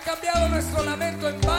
cambiado nuestro lamento en.